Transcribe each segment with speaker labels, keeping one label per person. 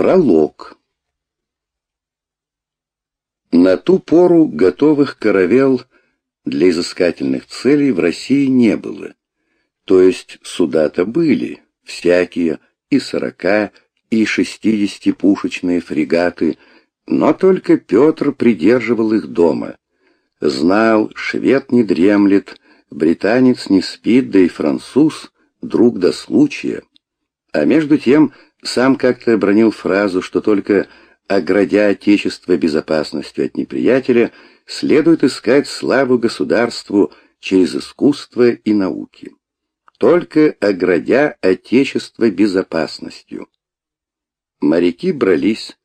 Speaker 1: Пролог. На ту пору готовых каравел для изыскательных целей в России не было. То есть суда-то были, всякие, и сорока, и шестидесятипушечные фрегаты, но только Петр придерживал их дома. Знал, швед не дремлет, британец не спит, да и француз друг до случая. А между тем сам как-то обронил фразу, что только оградя Отечество безопасностью от неприятеля, следует искать славу государству через искусство и науки. Только оградя Отечество безопасностью. Моряки брались,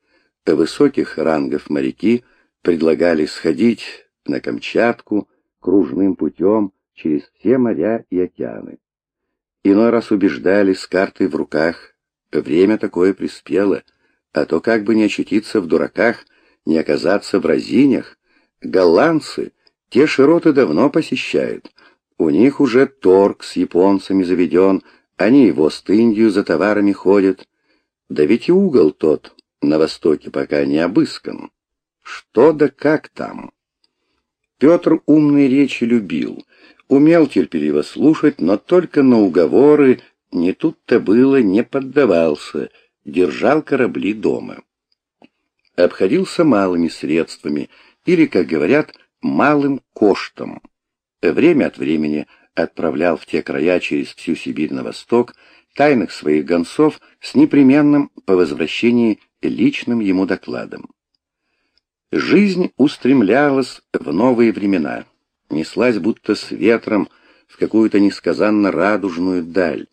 Speaker 1: высоких рангов моряки предлагали сходить на Камчатку кружным путем через все моря и океаны. Иной раз убеждали с картой в руках Время такое приспело, а то как бы не очутиться в дураках, не оказаться в разинях. Голландцы те широты давно посещают. У них уже торг с японцами заведен, они в Ост-Индию за товарами ходят. Да ведь и угол тот на востоке пока не обыскан. Что да как там? Петр умные речи любил, умел терпеливо слушать, но только на уговоры не тут-то было, не поддавался, держал корабли дома. Обходился малыми средствами, или, как говорят, малым коштом. Время от времени отправлял в те края через всю Сибирь на восток тайных своих гонцов с непременным по возвращении личным ему докладом. Жизнь устремлялась в новые времена, неслась будто с ветром в какую-то несказанно радужную даль,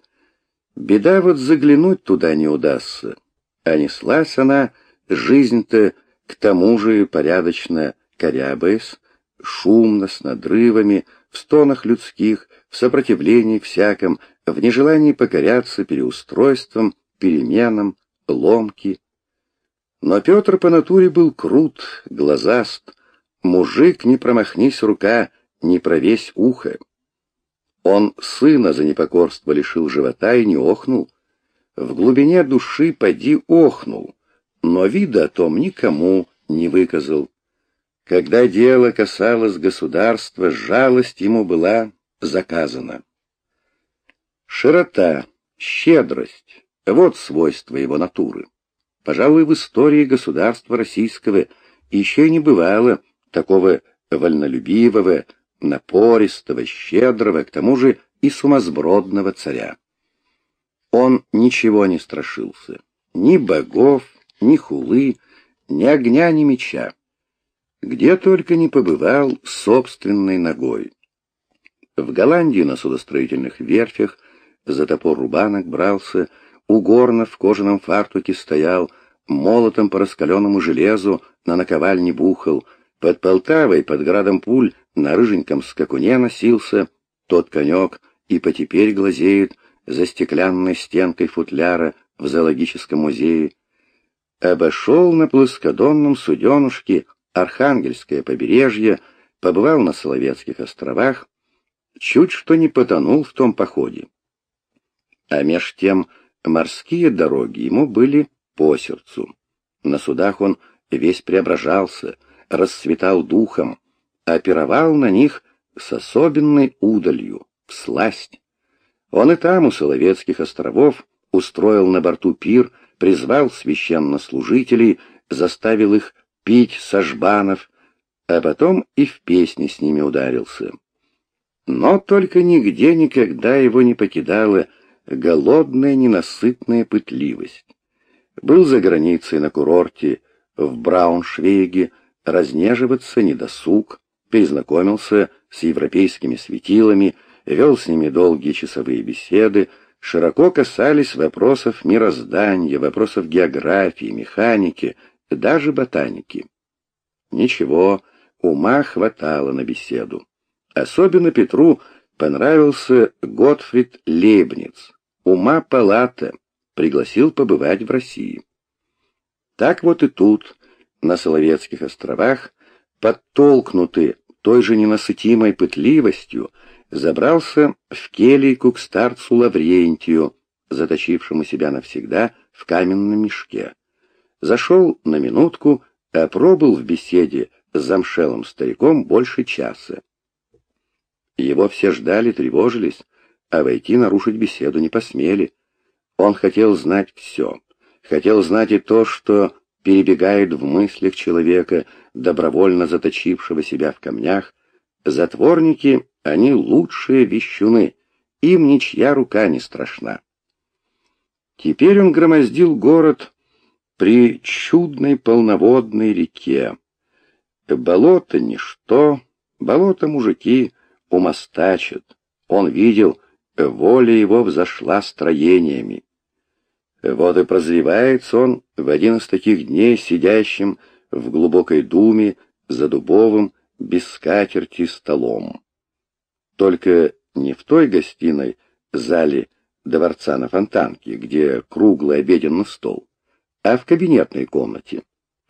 Speaker 1: Беда вот заглянуть туда не удастся. А неслась она, жизнь-то, к тому же порядочно корябаясь, шумно, с надрывами, в стонах людских, в сопротивлении всяком, в нежелании покоряться переустройствам, переменам, ломки. Но Петр по натуре был крут, глазаст, мужик, не промахнись рука, не провесь ухо. Он сына за непокорство лишил живота и не охнул. В глубине души поди охнул, но вида о том никому не выказал. Когда дело касалось государства, жалость ему была заказана. Широта, щедрость — вот свойства его натуры. Пожалуй, в истории государства российского еще не бывало такого вольнолюбивого, напористого, щедрого, к тому же и сумасбродного царя. Он ничего не страшился, ни богов, ни хулы, ни огня, ни меча. Где только не побывал собственной ногой. В Голландии на судостроительных верфях за топор рубанок брался, у горна в кожаном фартуке стоял, молотом по раскаленному железу на наковальне бухал, под Полтавой, под градом пуль, на рыженьком скакуне носился тот конек и потеперь глазеет за стеклянной стенкой футляра в зоологическом музее. Обошел на плоскодонном суденушке Архангельское побережье, побывал на Соловецких островах, чуть что не потонул в том походе. А меж тем морские дороги ему были по сердцу. На судах он весь преображался, расцветал духом, опировал на них с особенной удалью, в. Он и там, у Соловецких островов, устроил на борту пир, призвал священнослужителей, заставил их пить сажбанов, а потом и в песни с ними ударился. Но только нигде никогда его не покидала голодная ненасытная пытливость. Был за границей на курорте в Брауншвейге, разнеживаться недосуг, перезнакомился с европейскими светилами, вел с ними долгие часовые беседы, широко касались вопросов мироздания, вопросов географии, механики, даже ботаники. Ничего, ума хватало на беседу. Особенно Петру понравился Готфрид Лейбниц, ума палата, пригласил побывать в России. Так вот и тут, на Соловецких островах, подтолкнутые той же ненасытимой пытливостью забрался в келейку к старцу Лаврентию, заточившему себя навсегда в каменном мешке. Зашел на минутку, а пробыл в беседе с замшелым стариком больше часа. Его все ждали, тревожились, а войти нарушить беседу не посмели. Он хотел знать все. Хотел знать и то, что перебегает в мыслях человека, добровольно заточившего себя в камнях. Затворники, они лучшие вещуны, им ничья рука не страшна. Теперь он громоздил город при чудной полноводной реке. Болото — ничто, болото мужики умостачат. Он видел, воля его взошла строениями. Вот и прозревается он в один из таких дней, сидящим в глубокой думе за дубовым, без скатерти столом. Только не в той гостиной зале дворца на Фонтанке, где круглый обеденный стол, а в кабинетной комнате.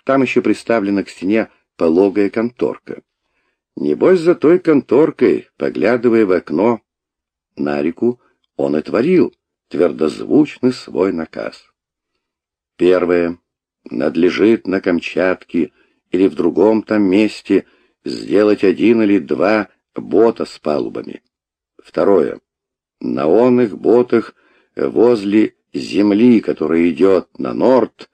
Speaker 1: Там еще приставлена к стене пологая конторка. Небось, за той конторкой, поглядывая в окно на реку, он и творил твердозвучный свой наказ. Первое. Надлежит на Камчатке или в другом там месте сделать один или два бота с палубами. Второе. На онных ботах возле земли, которая идет на норд,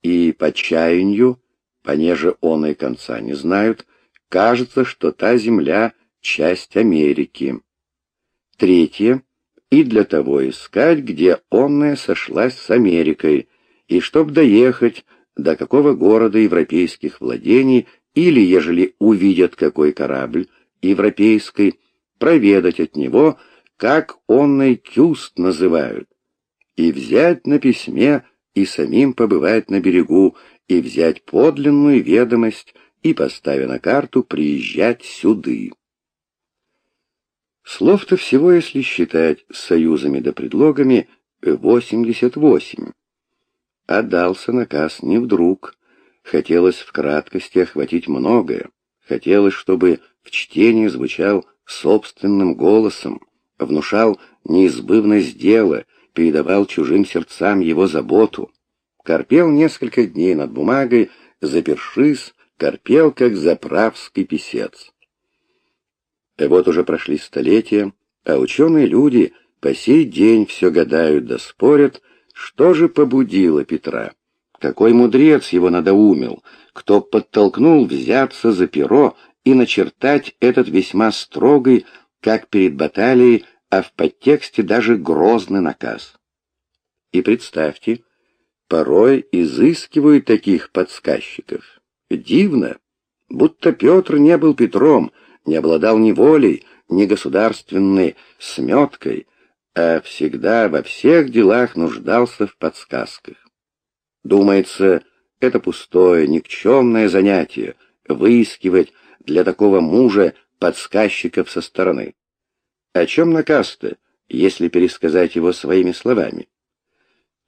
Speaker 1: и по чаянию, понеже он и конца не знают, кажется, что та земля — часть Америки. Третье. И для того искать, где онная сошлась с Америкой, и чтоб доехать до какого города европейских владений, или, ежели увидят какой корабль европейский, проведать от него, как онный кюст называют, и взять на письме, и самим побывать на берегу, и взять подлинную ведомость, и, поставя на карту, приезжать сюды. Слов-то всего, если считать союзами да предлогами, восемьдесят восемь. А наказ не вдруг. Хотелось в краткости охватить многое. Хотелось, чтобы в чтении звучал собственным голосом, внушал неизбывность дела, передавал чужим сердцам его заботу. Корпел несколько дней над бумагой, запершись, корпел, как заправский писец. Вот уже прошли столетия, а ученые люди по сей день все гадают да спорят, что же побудило Петра. Какой мудрец его надоумил, кто подтолкнул взяться за перо и начертать этот весьма строгий, как перед баталией, а в подтексте даже грозный наказ. И представьте, порой изыскивают таких подсказчиков. Дивно, будто Петр не был Петром, не обладал ни волей, ни государственной сметкой, а всегда во всех делах нуждался в подсказках. Думается, это пустое, никчемное занятие — выискивать для такого мужа подсказчиков со стороны. О чем наказ-то, если пересказать его своими словами?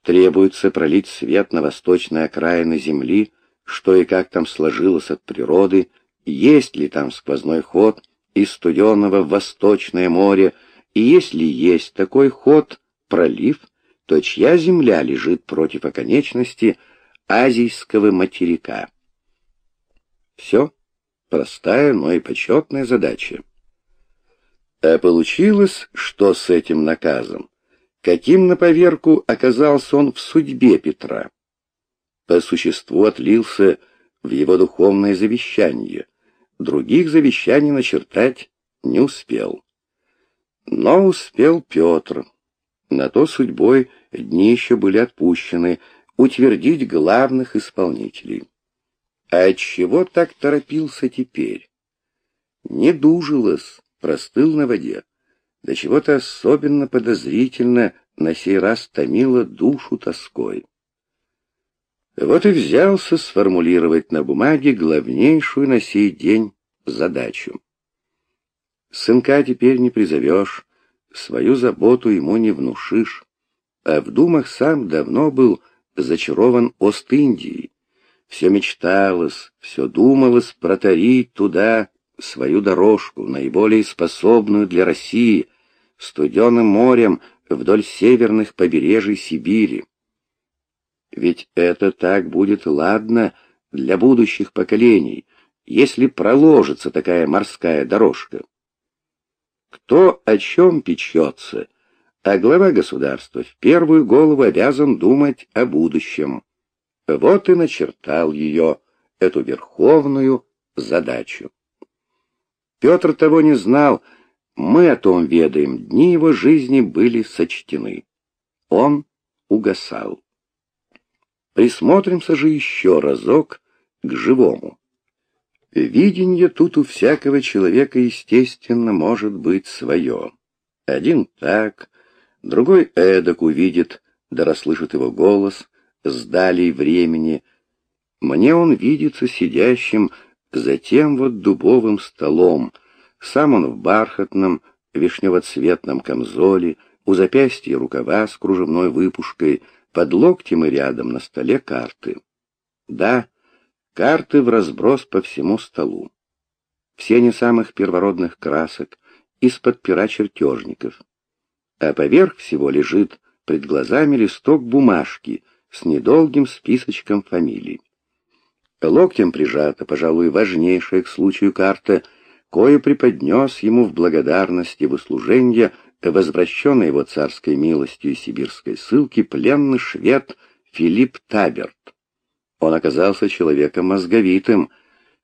Speaker 1: Требуется пролить свет на восточные окраины земли, что и как там сложилось от природы, есть ли там сквозной ход из студенного в Восточное море, и если есть такой ход, пролив, то чья земля лежит против оконечности азийского материка? Все простая, но и почетная задача. А получилось, что с этим наказом? Каким на поверку оказался он в судьбе Петра? По существу отлился в его духовное завещание. Других завещаний начертать не успел. Но успел Петр. На то судьбой дни еще были отпущены утвердить главных исполнителей. А отчего так торопился теперь? Не дужилось, простыл на воде. Да чего-то особенно подозрительно на сей раз томило душу тоской. Вот и взялся сформулировать на бумаге главнейшую на сей день задачу. Сынка теперь не призовешь, свою заботу ему не внушишь, а в думах сам давно был зачарован Ост-Индией. Все мечталось, все думалось протарить туда свою дорожку, наиболее способную для России, студеным морем вдоль северных побережий Сибири. Ведь это так будет ладно для будущих поколений, если проложится такая морская дорожка. Кто о чем печется, а глава государства в первую голову обязан думать о будущем. Вот и начертал ее, эту верховную задачу. Петр того не знал, мы о том ведаем, дни его жизни были сочтены. Он угасал. Присмотримся же еще разок к живому. Видение тут у всякого человека, естественно, может быть свое. Один так, другой эдак увидит, да расслышит его голос с далей времени. Мне он видится сидящим за тем вот дубовым столом, сам он в бархатном, вишневоцветном камзоле, у запястья рукава с кружевной выпушкой, под локтем и рядом на столе карты. Да, карты в разброс по всему столу. Все не самых первородных красок, из-под пера чертежников. А поверх всего лежит пред глазами листок бумажки с недолгим списочком фамилий. Локтем прижата, пожалуй, важнейшая к случаю карта — кое преподнес ему в благодарности в услуженье возвращенной его царской милостью и сибирской ссылки пленный швед Филипп Таберт. Он оказался человеком мозговитым,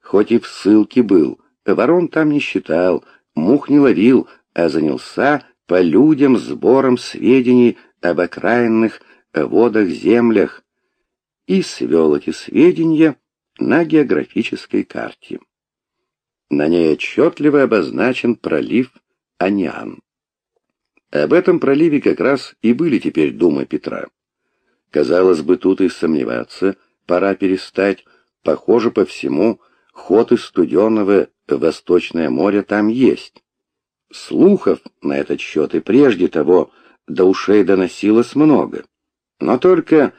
Speaker 1: хоть и в ссылке был, ворон там не считал, мух не ловил, а занялся по людям сбором сведений об окраинных водах-землях и свел эти сведения на географической карте. На ней отчетливо обозначен пролив Аниан. Об этом проливе как раз и были теперь думы Петра. Казалось бы, тут и сомневаться пора перестать. Похоже по всему, ход из студенного Восточное море там есть. Слухов на этот счет и прежде того до ушей доносилось много. Но только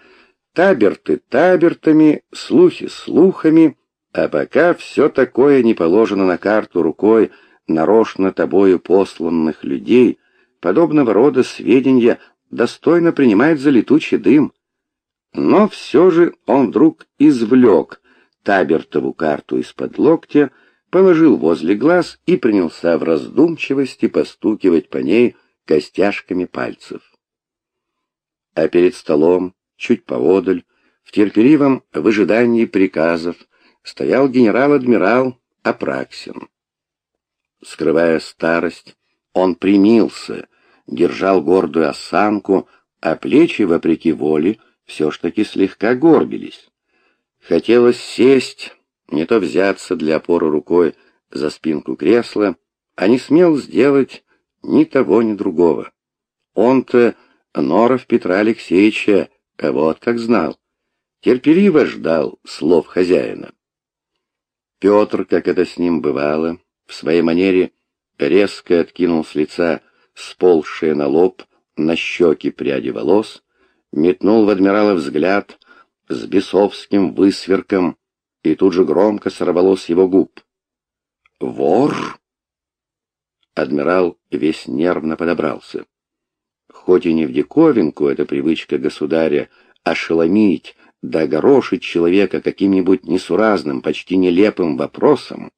Speaker 1: таберты табертами, слухи слухами — а пока все такое не положено на карту рукой нарочно тобою посланных людей, подобного рода сведения достойно принимает за летучий дым. Но все же он вдруг извлек Табертову карту из-под локтя, положил возле глаз и принялся в раздумчивости постукивать по ней костяшками пальцев. А перед столом, чуть поодаль, в терпеливом выжидании приказов, стоял генерал-адмирал Апраксин. Скрывая старость, он примился, держал гордую осанку, а плечи, вопреки воле, все ж таки слегка горбились. Хотелось сесть, не то взяться для опоры рукой за спинку кресла, а не смел сделать ни того, ни другого. Он-то Норов Петра Алексеевича вот как знал, терпеливо ждал слов хозяина. Петр, как это с ним бывало, в своей манере резко откинул с лица сползшие на лоб, на щеки пряди волос, метнул в адмирала взгляд с бесовским высверком и тут же громко сорвалось его губ. «Вор!» Адмирал весь нервно подобрался. Хоть и не в диковинку эта привычка государя ошеломить да огорошить человека каким-нибудь несуразным, почти нелепым вопросом,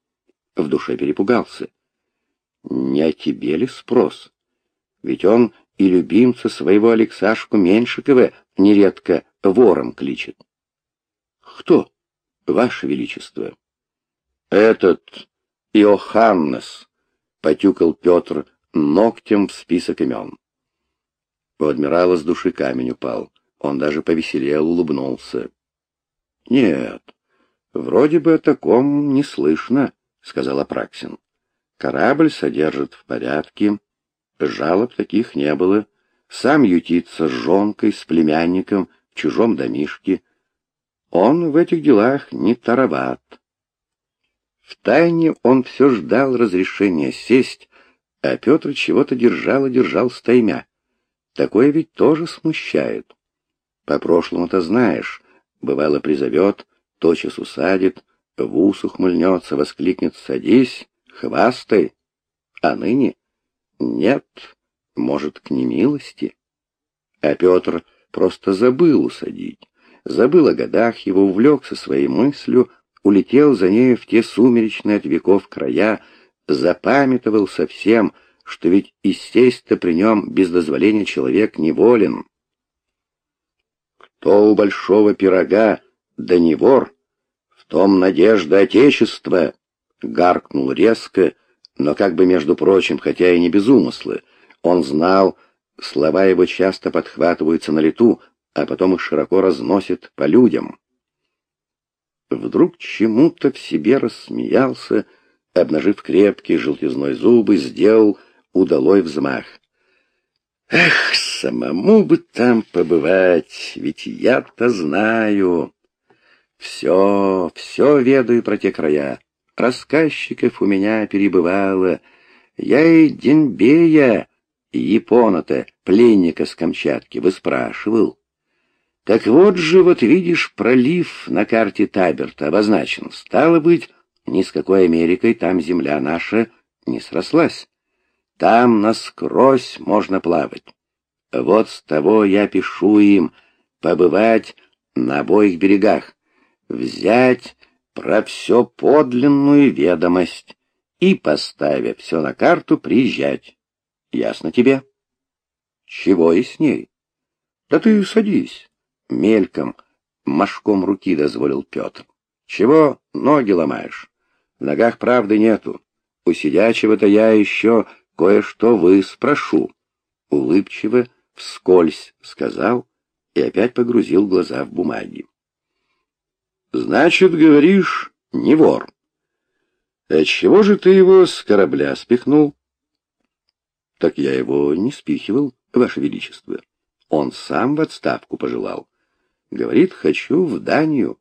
Speaker 1: в душе перепугался. Не о тебе ли спрос? Ведь он и любимца своего Алексашку Меньшикова нередко вором кличет. Кто, ваше величество? Этот Иоханнес, потюкал Петр ногтем в список имен. У адмирала с души камень упал. Он даже повеселел, улыбнулся. — Нет, вроде бы о таком не слышно, — сказал Апраксин. — Корабль содержит в порядке, жалоб таких не было. Сам ютится с жонкой, с племянником в чужом домишке. Он в этих делах не тароват. Втайне он все ждал разрешения сесть, а Петр чего-то держал и держал стаймя. Такое ведь тоже смущает. По-прошлому-то знаешь, бывало призовет, тотчас усадит, в ус ухмыльнется, воскликнет «Садись, хвастай!» А ныне нет, может, к немилости. А Петр просто забыл усадить, забыл о годах его, увлекся своей мыслью, улетел за нею в те сумеречные от веков края, запамятовал совсем, что ведь и сесть-то при нем без дозволения человек неволен. Кто у большого пирога, да не вор, в том надежда Отечества, гаркнул резко, но как бы, между прочим, хотя и не без умысла, он знал, слова его часто подхватываются на лету, а потом их широко разносит по людям. Вдруг чему-то в себе рассмеялся, обнажив крепкие желтизной зубы, сделал удалой взмах. Эх, самому бы там побывать, ведь я-то знаю. Все, все ведаю про те края. Рассказчиков у меня перебывало. Я и Денбея, Япона-то, пленника с Камчатки, выспрашивал. Так вот же, вот видишь, пролив на карте Таберта обозначен. Стало быть, ни с какой Америкой там земля наша не срослась. Там насквозь можно плавать. Вот с того я пишу им побывать на обоих берегах, взять про все подлинную ведомость и, поставив все на карту, приезжать. Ясно тебе? Чего и с ней? Да ты садись. Мельком, мошком руки дозволил Петр. Чего ноги ломаешь? В ногах правды нету. У сидячего-то я еще кое-что вы спрошу. Улыбчиво, вскользь сказал и опять погрузил глаза в бумаги. Значит, говоришь, не вор. А чего же ты его с корабля спихнул? Так я его не спихивал, Ваше Величество. Он сам в отставку пожелал. Говорит, хочу в Данию.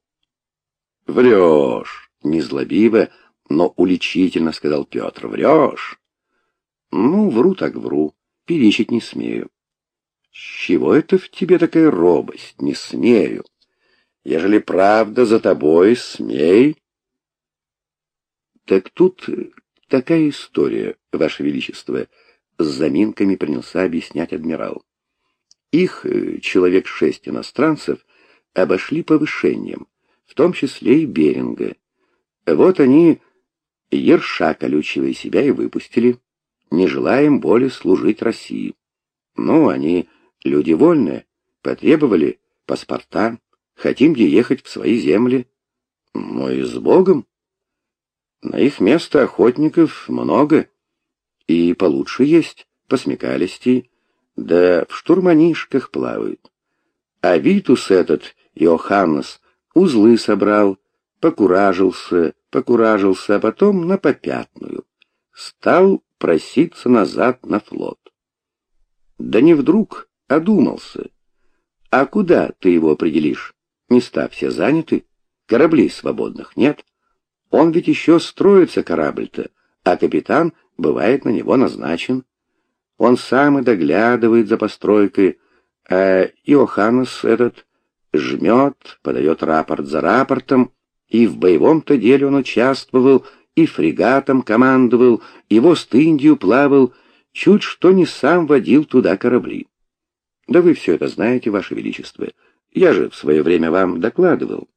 Speaker 1: Врешь, незлобиво, но уличительно сказал Петр. Врешь. Ну, вру так вру, перечить не смею. С чего это в тебе такая робость? Не смею. Ежели правда за тобой, смей. Так тут такая история, Ваше Величество, с заминками принялся объяснять адмирал. Их э, человек шесть иностранцев обошли повышением, в том числе и Беринга. Вот они ерша колючего себя и выпустили не желаем более служить России. Ну, они люди вольные, потребовали паспорта, хотим где ехать в свои земли. Ну и с Богом. На их место охотников много, и получше есть, посмекалистей, да в штурманишках плавают. А Витус этот, Иоханнес, узлы собрал, покуражился, покуражился, а потом на попятную. Стал проситься назад на флот. Да не вдруг, одумался. А куда ты его определишь? Места все заняты, кораблей свободных нет. Он ведь еще строится, корабль-то, а капитан бывает на него назначен. Он сам и доглядывает за постройкой, а Иоханнес этот жмет, подает рапорт за рапортом, и в боевом-то деле он участвовал, и фрегатом командовал, и в Ост-Индию плавал, чуть что не сам водил туда корабли. Да вы все это знаете, Ваше Величество. Я же в свое время вам докладывал.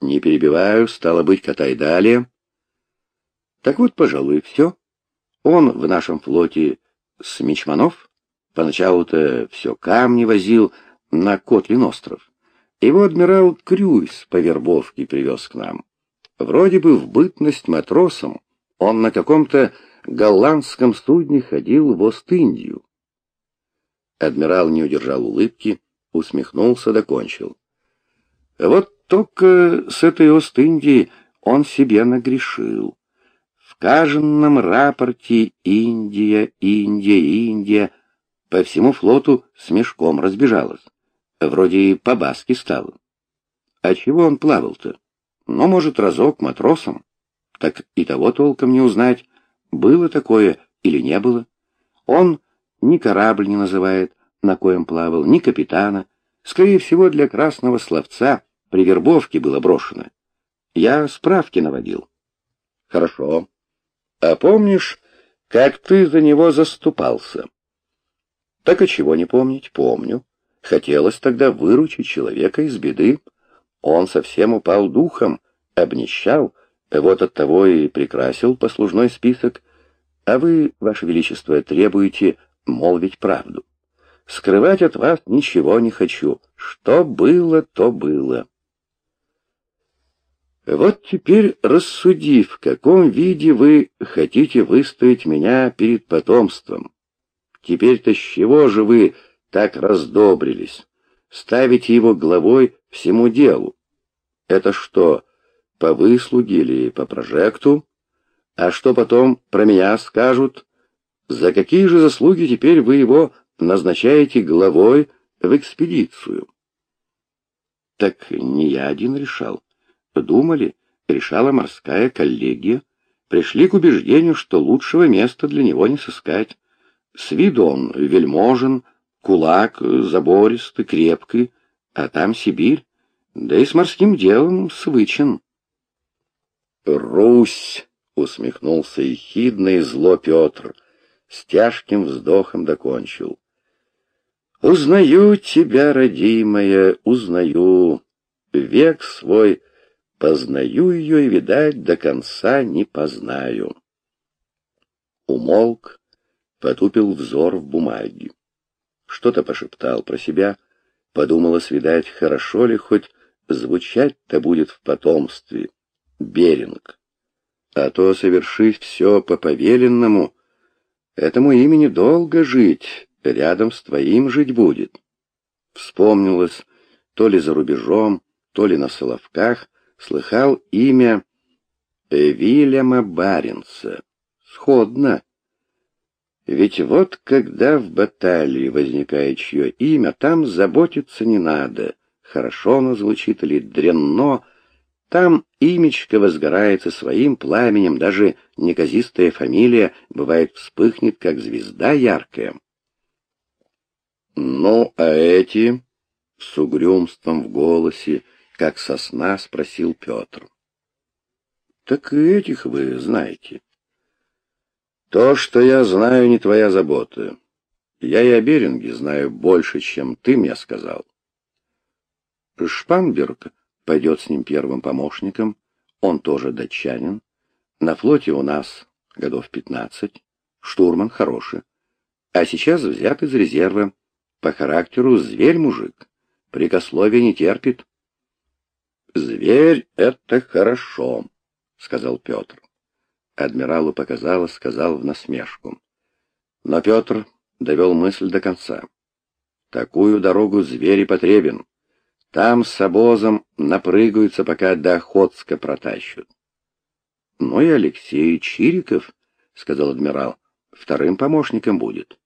Speaker 1: Не перебиваю, стало быть, катай далее. Так вот, пожалуй, все. Он в нашем флоте с Мичманов. Поначалу-то все камни возил на Котлин остров. Его адмирал Крюйс по вербовке привез к нам. Вроде бы в бытность матросом он на каком-то голландском судне ходил в Ост-Индию. Адмирал не удержал улыбки, усмехнулся, докончил. Вот только с этой Ост-Индии он себе нагрешил. В каженном рапорте Индия, Индия, Индия по всему флоту с мешком разбежалась. Вроде и по-баски стало. А чего он плавал-то? но, может, разок матросом. Так и того толком не узнать, было такое или не было. Он ни корабль не называет, на коем плавал, ни капитана. Скорее всего, для красного словца при вербовке было брошено. Я справки наводил. Хорошо. А помнишь, как ты за него заступался? Так и чего не помнить? Помню. Хотелось тогда выручить человека из беды. Он совсем упал духом, обнищал, вот оттого и прикрасил послужной список. А вы, Ваше Величество, требуете молвить правду. Скрывать от вас ничего не хочу. Что было, то было. Вот теперь рассуди, в каком виде вы хотите выставить меня перед потомством. Теперь-то с чего же вы так раздобрились? Ставите его главой всему делу. Это что, по выслуге или по прожекту? А что потом про меня скажут? За какие же заслуги теперь вы его назначаете главой в экспедицию? Так не я один решал. Думали, решала морская коллегия, пришли к убеждению, что лучшего места для него не сыскать. С виду он вельможен, кулак, забористый, крепкий, а там Сибирь, да и с морским делом свычен. «Русь!» — усмехнулся ехидно и зло Петр, с тяжким вздохом докончил. «Узнаю тебя, родимая, узнаю, век свой Познаю ее и, видать, до конца не познаю. Умолк, потупил взор в бумаге. Что-то пошептал про себя, подумалось, видать, хорошо ли хоть звучать-то будет в потомстве. Беринг. А то совершить все по повеленному, этому имени долго жить, рядом с твоим жить будет. Вспомнилось, то ли за рубежом, то ли на Соловках, слыхал имя Вильяма Баренца. Сходно. Ведь вот когда в баталии возникает чье имя, там заботиться не надо, хорошо оно звучит или дрянно, там имечко возгорается своим пламенем, даже неказистая фамилия, бывает, вспыхнет, как звезда яркая. Ну, а эти, с угрюмством в голосе, как сосна, спросил Петр. Так и этих вы знаете. То, что я знаю, не твоя забота. Я и о Беринге знаю больше, чем ты мне сказал. Шпанберг пойдет с ним первым помощником, он тоже датчанин. На флоте у нас годов пятнадцать, штурман хороший. А сейчас взят из резерва. По характеру зверь-мужик, прикословия не терпит. «Зверь — это хорошо», — сказал Петр. Адмиралу показалось, сказал в насмешку. Но Петр довел мысль до конца. «Такую дорогу зверь потребен. Там с обозом напрыгаются, пока до Охотска протащат». «Ну и Алексей Чириков», — сказал адмирал, — «вторым помощником будет.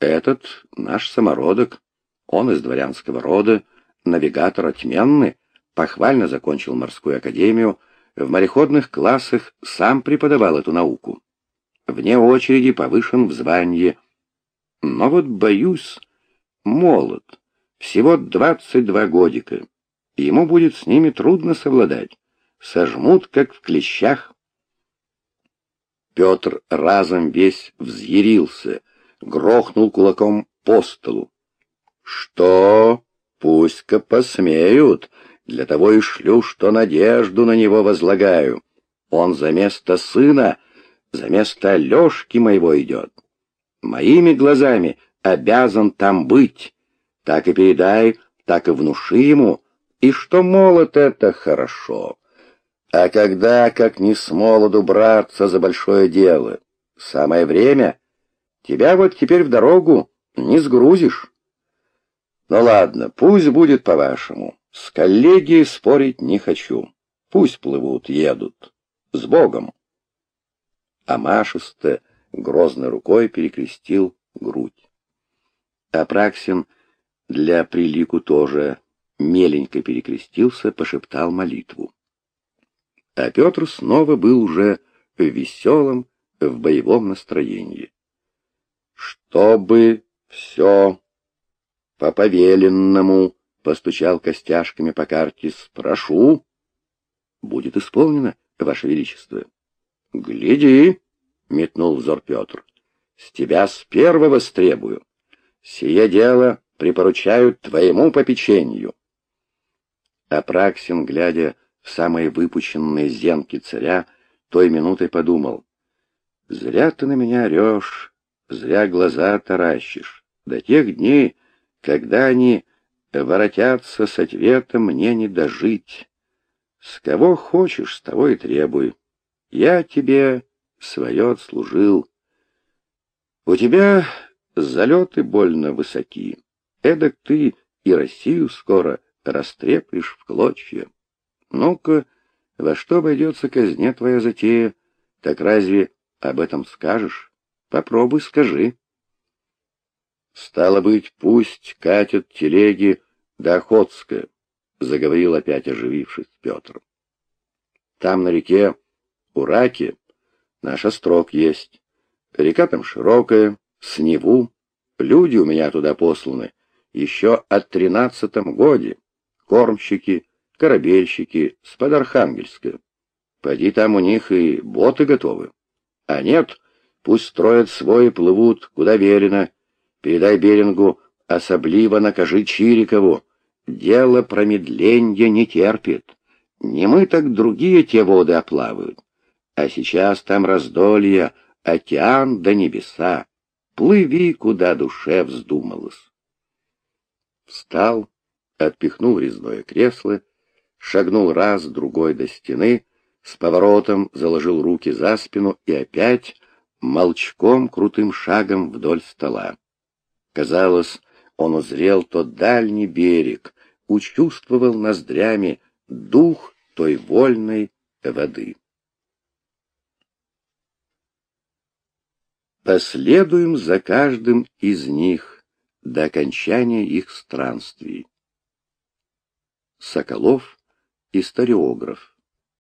Speaker 1: Этот наш самородок, он из дворянского рода, навигатор отменный, похвально закончил морскую академию, в мореходных классах сам преподавал эту науку. Вне очереди повышен в звании. Но вот, боюсь, молод, всего двадцать два годика. Ему будет с ними трудно совладать. Сожмут, как в клещах. Петр разом весь взъярился, грохнул кулаком по столу. «Что? Пусть-ка посмеют!» Для того и шлю, что надежду на него возлагаю. Он за место сына, за место Алешки моего идет. Моими глазами обязан там быть. Так и передай, так и внуши ему. И что молот это хорошо. А когда, как не с молоду, браться за большое дело? Самое время. Тебя вот теперь в дорогу не сгрузишь. Ну ладно, пусть будет по-вашему. С коллегией спорить не хочу. Пусть плывут, едут. С Богом. Амашисто грозной рукой перекрестил грудь. Апраксин для прилику тоже меленько перекрестился, пошептал молитву. А Петр снова был уже в веселом, в боевом настроении. «Чтобы все по повеленному», постучал костяшками по карте. «Спрошу». «Будет исполнено, Ваше Величество». «Гляди», — метнул взор Петр, — «с тебя с первого стребую. Сие дело припоручают твоему попечению. Апраксин, глядя в самые выпученные зенки царя, той минутой подумал, «Зря ты на меня орешь, зря глаза таращишь. До тех дней, когда они воротятся с ответом, мне не дожить. С кого хочешь, с того и требуй. Я тебе свое отслужил. У тебя залеты больно высоки. Эдак ты и Россию скоро растреплешь в клочья. Ну-ка, во что обойдется казне твоя затея, так разве об этом скажешь? Попробуй скажи. Стало быть, пусть катят телеги до Охотска, заговорил опять оживившись Петр. Там на реке Ураки наш острог есть. Река там широкая, с Неву. Люди у меня туда посланы. Еще от тринадцатом годе. Кормщики, корабельщики с Архангельска. Поди там у них и боты готовы. А нет, пусть строят свой и плывут, куда велено. Передай Берингу, особливо накажи Чирикову. Дело промедленья не терпит. Не мы, так другие те воды оплавают. А сейчас там раздолье, океан до небеса. Плыви, куда душе вздумалось. Встал, отпихнул резное кресло, шагнул раз, другой до стены, с поворотом заложил руки за спину и опять молчком крутым шагом вдоль стола. Казалось, он узрел тот дальний берег, учувствовал ноздрями дух той вольной воды. Последуем за каждым из них до окончания их странствий. Соколов, историограф